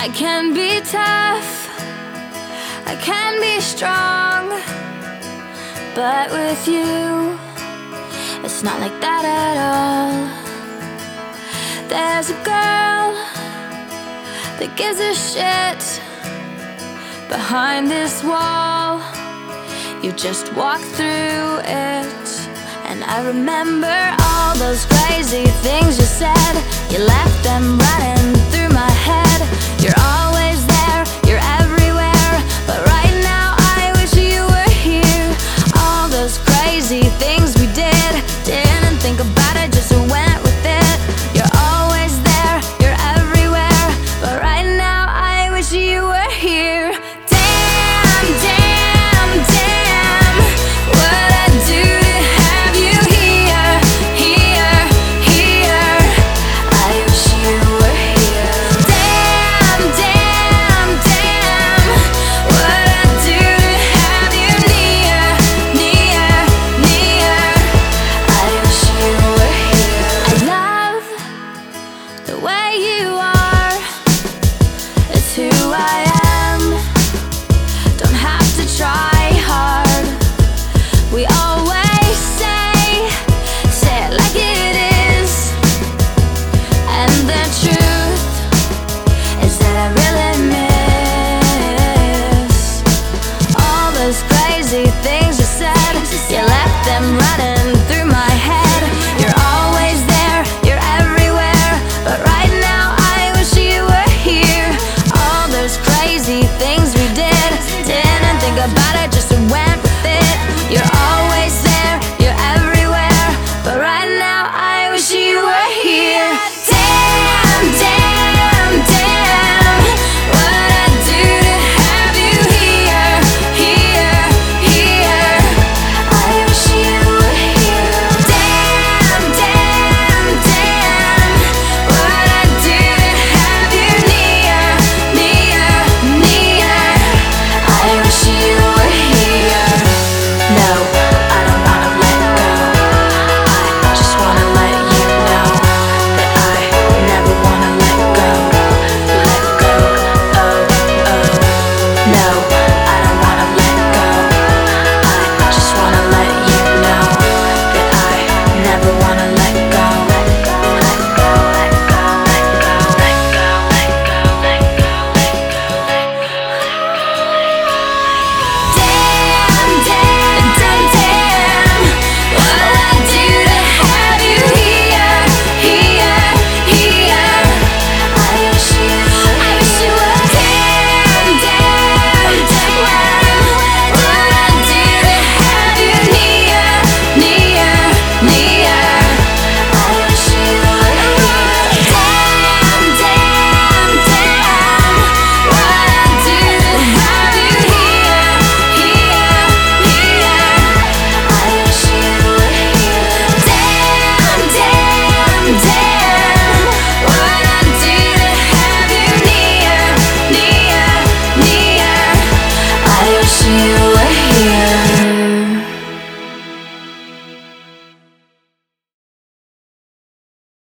I can be tough, I can be strong, but with you, it's not like that at all. There's a girl that gives a shit behind this wall. You just walk through it. And I remember all those crazy things you said. You left them running through my head. You're you are. It's who I am. Don't have to try hard. We always say Say it like it is. And the truth Is that I really miss All those crazy things.